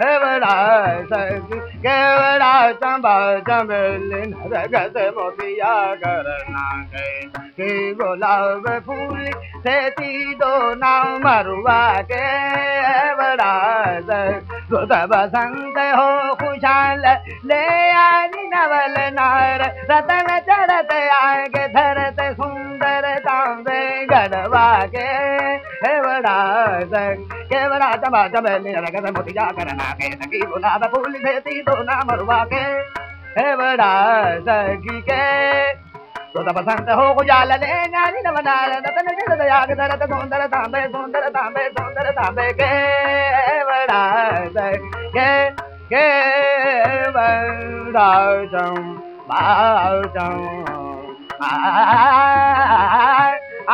केवड़ा सखी केवड़ा चंबा चंबेली नरगत मोतिया करना गए के गुलाब फूल से दो नाम मरुआ के बड़ा सुध बसंत हो खुशाल ले आनी नवल नार रतन चढ़त आगे धरत सुंदर కేవడా కేవడా తమ తమలి రగద ముతిగా కరనా కే సఖీ గులాబ పూలి భేతి దోనా మరువా కే కేవడా సఖీ కే సుత బసంత హో గుజాల లే నాని నవనాల నతన జద యాగ దరత సుందర తాంబే సుందర తాంబే సుందర తాంబే కేవడా సఖీ కే కేవడా జం బాజం ఆ ఆ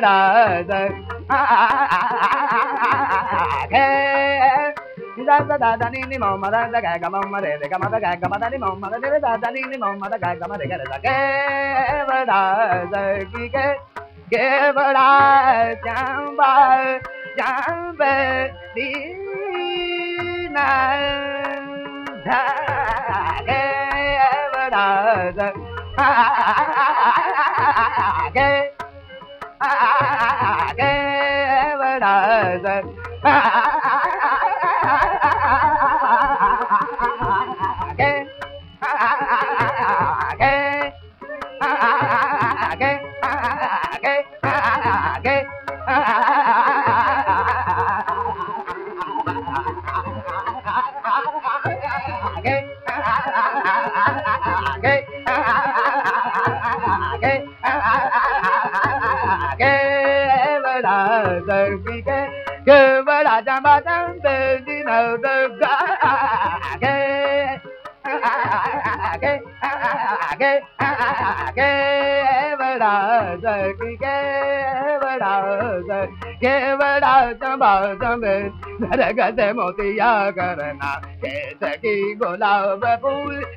da da da da ni ni ma ma da da ga ga ma ma de de ga ma da ga ga ma da ni ma ma da de da da ni ni ma ma da ga ga ma de ga da ke ba da da ki ke ke ba da jam ba jam be di na da ke ba da da ah, ah, ah, ah, la the ke ba la da ba da de di na da ga ke ke ke ke ba ke ba la ke ba la da ba ke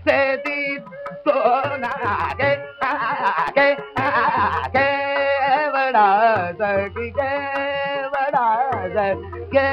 se ti so na ke ke ke வடாத K